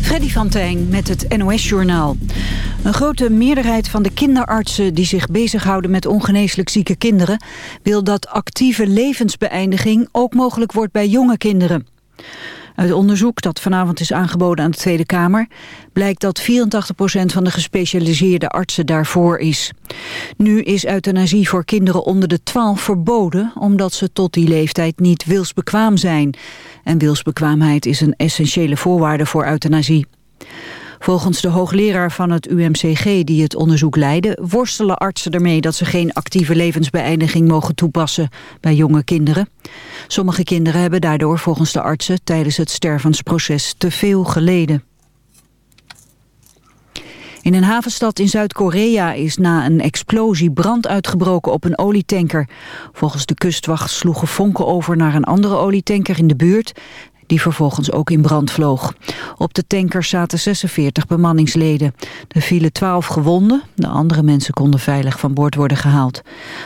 Freddy van Tijn met het NOS-journaal. Een grote meerderheid van de kinderartsen die zich bezighouden met ongeneeslijk zieke kinderen... wil dat actieve levensbeëindiging ook mogelijk wordt bij jonge kinderen. Uit onderzoek dat vanavond is aangeboden aan de Tweede Kamer... blijkt dat 84% van de gespecialiseerde artsen daarvoor is. Nu is euthanasie voor kinderen onder de 12 verboden... omdat ze tot die leeftijd niet wilsbekwaam zijn. En wilsbekwaamheid is een essentiële voorwaarde voor euthanasie. Volgens de hoogleraar van het UMCG die het onderzoek leidde... worstelen artsen ermee dat ze geen actieve levensbeëindiging mogen toepassen bij jonge kinderen. Sommige kinderen hebben daardoor volgens de artsen tijdens het stervensproces te veel geleden. In een havenstad in Zuid-Korea is na een explosie brand uitgebroken op een olietanker. Volgens de kustwacht sloegen vonken over naar een andere olietanker in de buurt die vervolgens ook in brand vloog. Op de tanker zaten 46 bemanningsleden. Er vielen 12 gewonden, de andere mensen konden veilig van boord worden gehaald.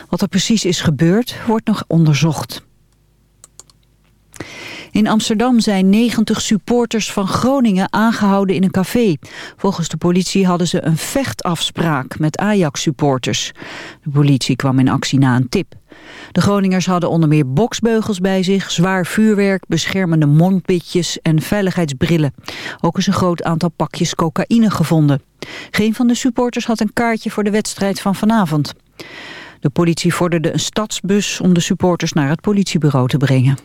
Wat er precies is gebeurd, wordt nog onderzocht. In Amsterdam zijn 90 supporters van Groningen aangehouden in een café. Volgens de politie hadden ze een vechtafspraak met Ajax-supporters. De politie kwam in actie na een tip. De Groningers hadden onder meer boksbeugels bij zich, zwaar vuurwerk, beschermende mondpitjes en veiligheidsbrillen. Ook is een groot aantal pakjes cocaïne gevonden. Geen van de supporters had een kaartje voor de wedstrijd van vanavond. De politie vorderde een stadsbus om de supporters naar het politiebureau te brengen.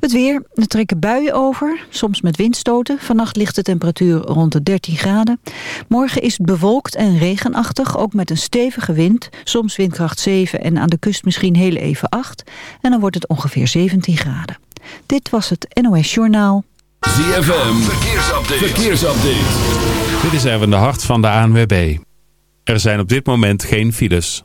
Het weer, er trekken buien over, soms met windstoten. Vannacht ligt de temperatuur rond de 13 graden. Morgen is het bewolkt en regenachtig, ook met een stevige wind. Soms windkracht 7 en aan de kust misschien heel even 8. En dan wordt het ongeveer 17 graden. Dit was het NOS Journaal. ZFM, verkeersupdate. verkeersupdate. Dit is even de hart van de ANWB. Er zijn op dit moment geen files.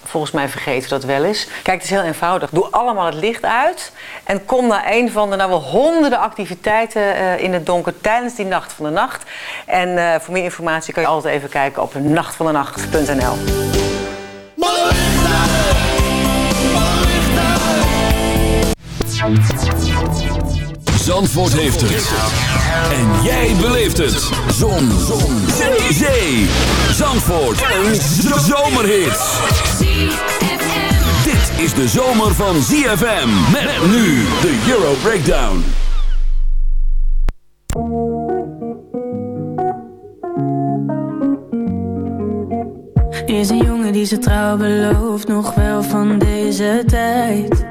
Volgens mij vergeten we dat wel eens. Kijk, het is heel eenvoudig. Doe allemaal het licht uit en kom naar een van de nou wel honderden activiteiten eh, in het donker tijdens die Nacht van de Nacht. En eh, voor meer informatie kan je altijd even kijken op nachtvandenacht.nl. Zandvoort heeft het. En jij beleeft het. Zon. Zon. Zee. Zee. Zandvoort. Een zomerhit. Dit is de zomer van ZFM. Met nu de Euro Breakdown. Is een jongen die zijn trouw belooft, nog wel van deze tijd.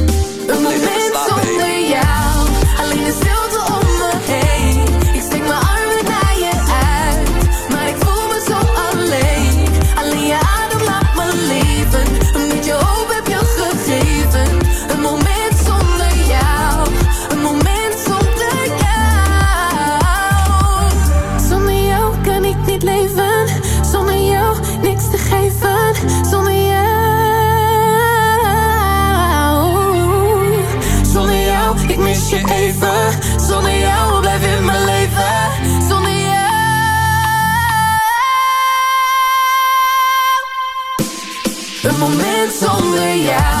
Yeah.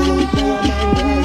Ooh,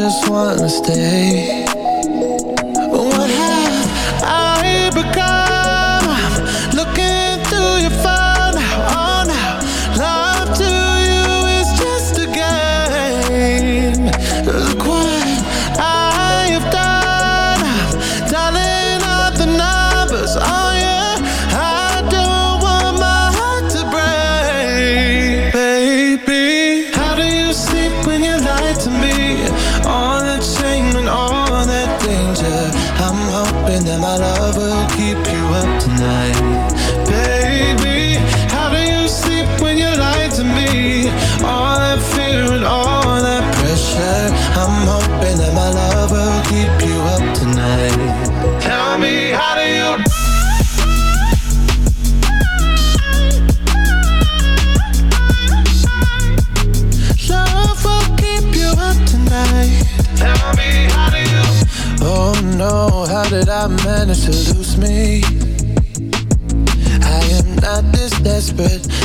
just wanna stay what have I become?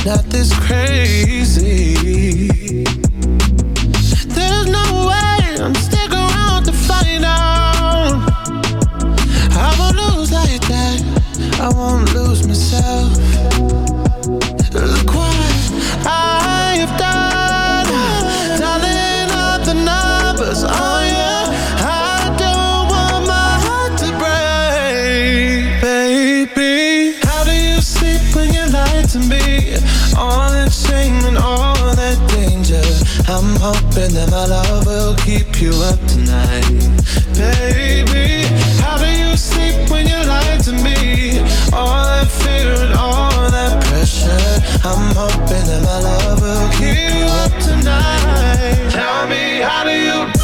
not this crazy. I'm hoping that my love will keep you up tonight. Tell me, how do you?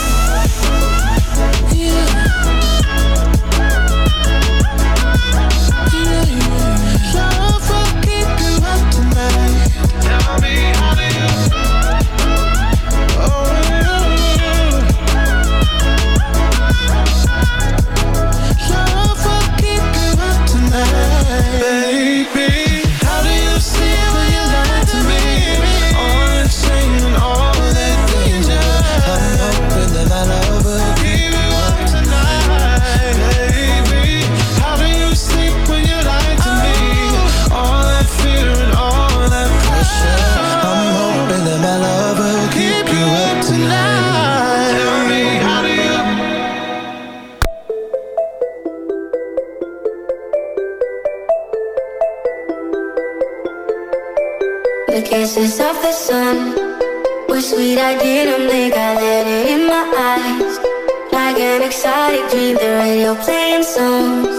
songs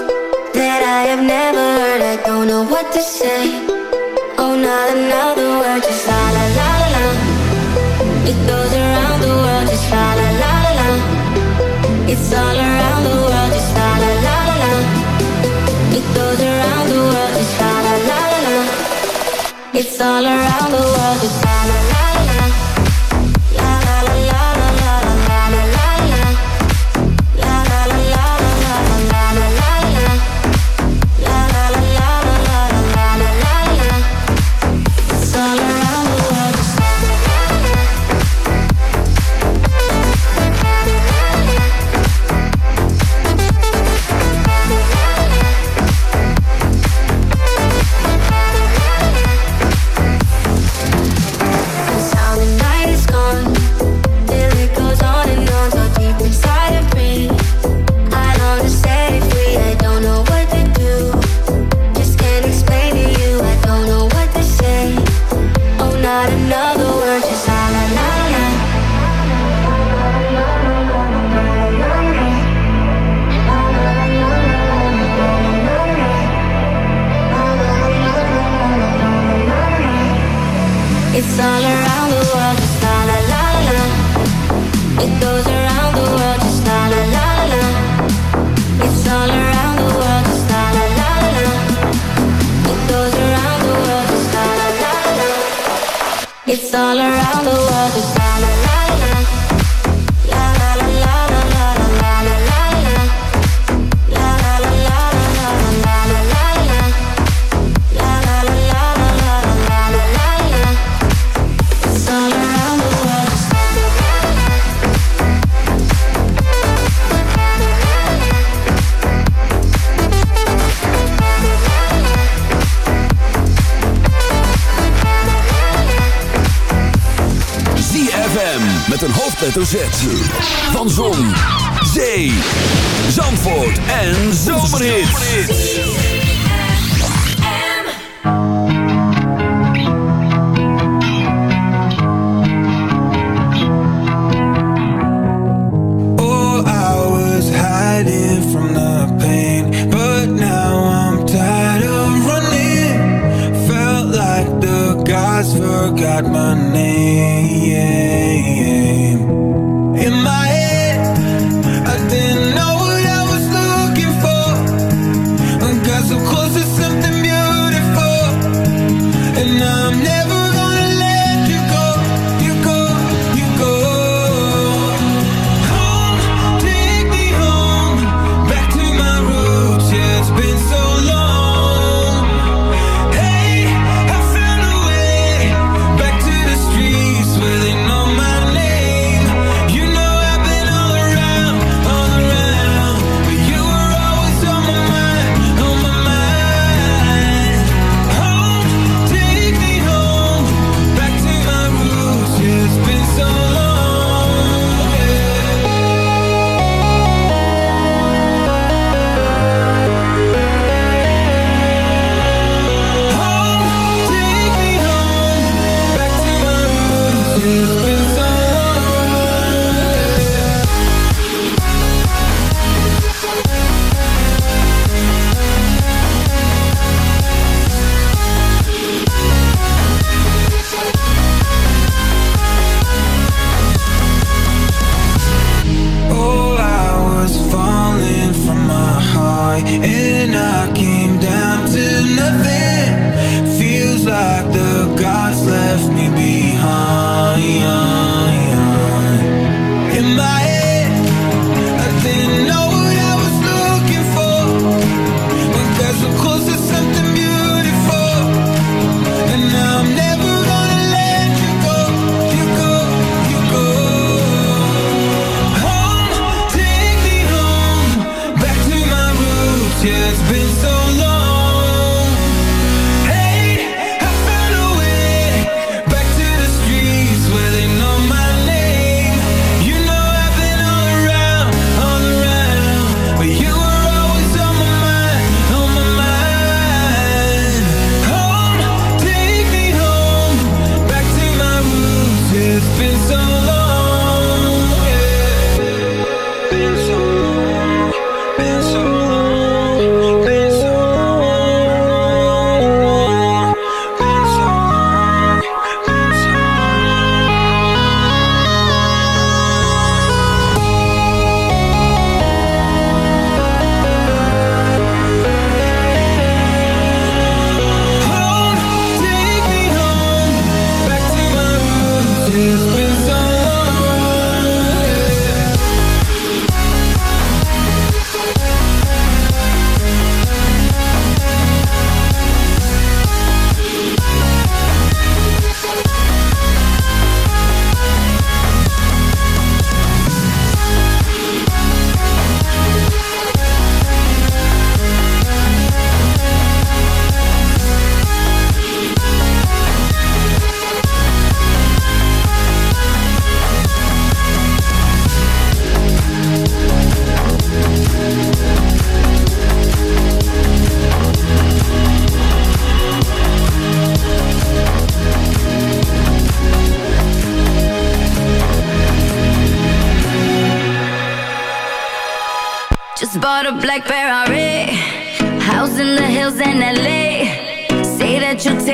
that I have never heard. I don't know what to say. Jetsu, van Zoom, Zay, Zanford and Zoom oh, All I was hiding from the pain, but now I'm tired of running. Felt like the guys forgot my name.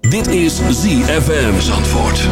Dit is ZFM Zandvoort.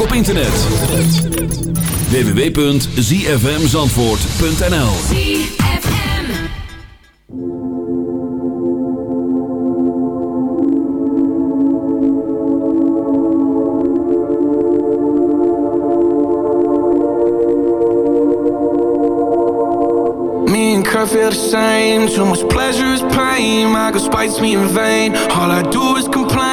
op internet. www.zfmzandvoort.nl Me and feel the same. Too much pleasure is pain. My girl spites me in vain. All I do is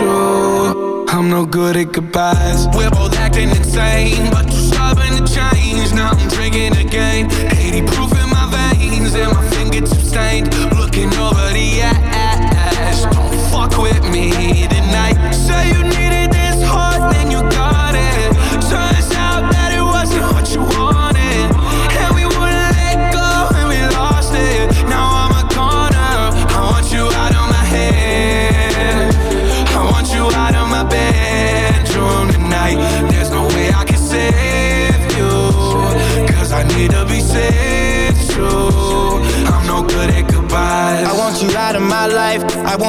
you I'm no good at goodbyes. We're both acting insane But you're stubborn to change. Now I'm drinking again. 80 proof in my veins And my fingertips stained. Looking over the edge Don't fuck with me tonight. Say you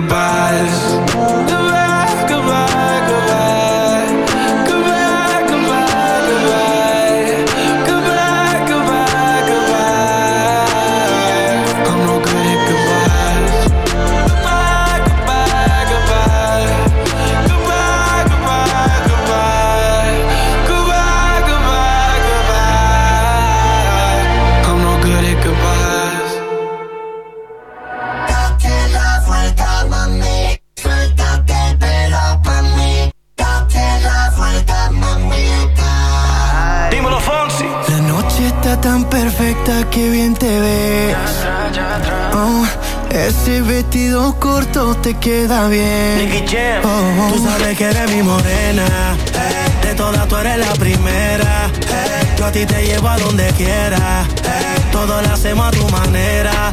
goodbyes. Te queda bien. Oh, oh. Tú sabes que eres mi morena. eh, De todas tú eres la primera. eh, Yo a ti te llevo a donde quiera. eh, Todo lo hacemos a tu manera.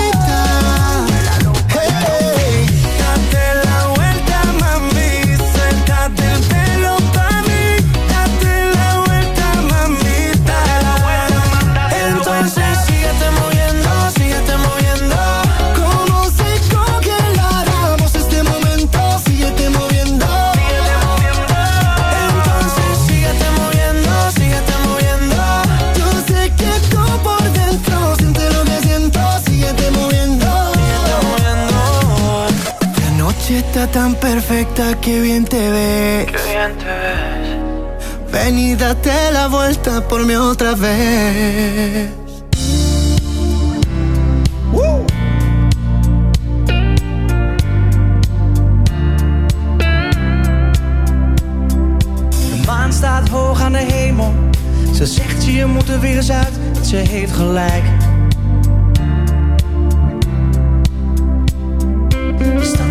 Está tan perfecta que bien te ves. Qué bien te ves. Ven y date la vuelta por mí otra vez. De maan staat hoog aan de hemel. Ze zegt je moet er weer eens uit. Ze heeft gelijk. Stad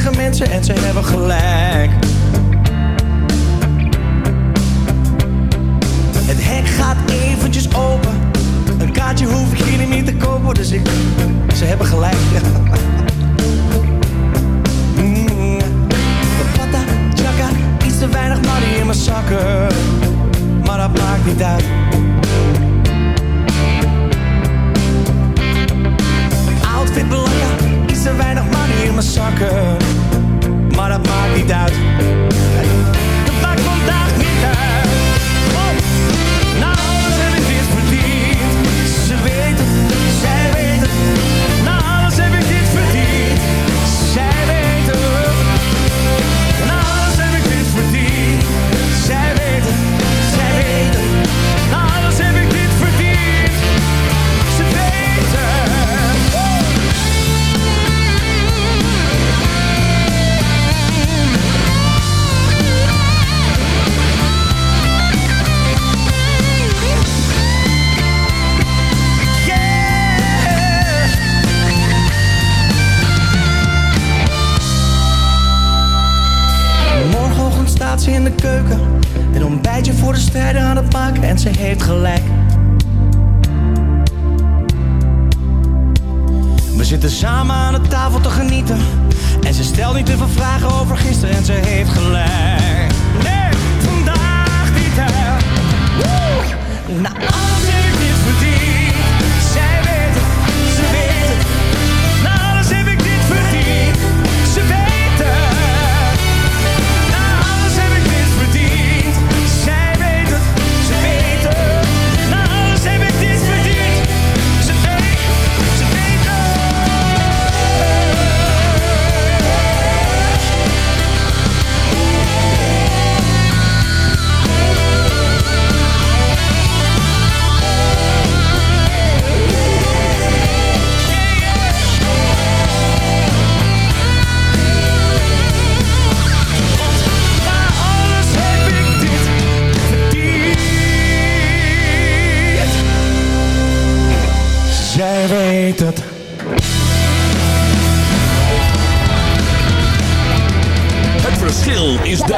zeggen mensen en ze hebben gelijk. Het hek gaat eventjes open. Een kaartje hoef ik jullie niet te kopen, dus ik... Ze hebben gelijk, ja. Mm. Iets te weinig money in mijn zakken. Maar dat maakt niet uit.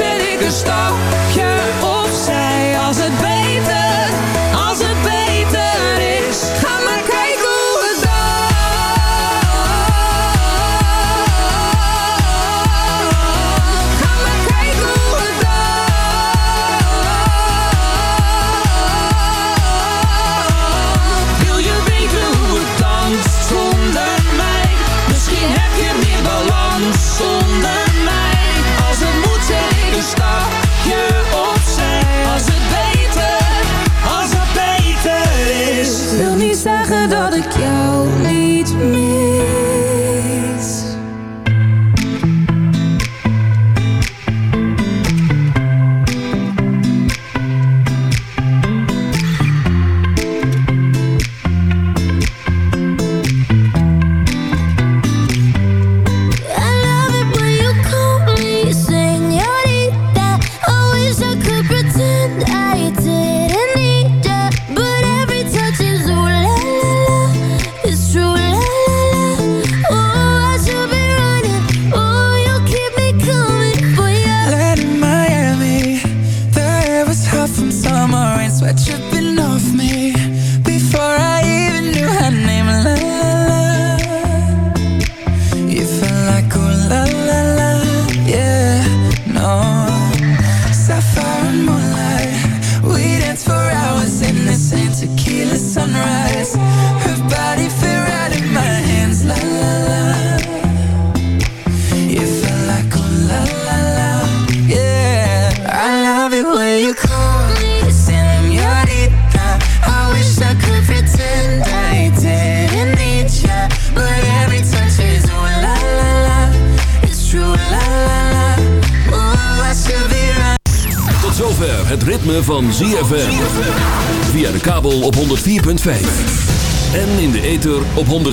zet ik een stap.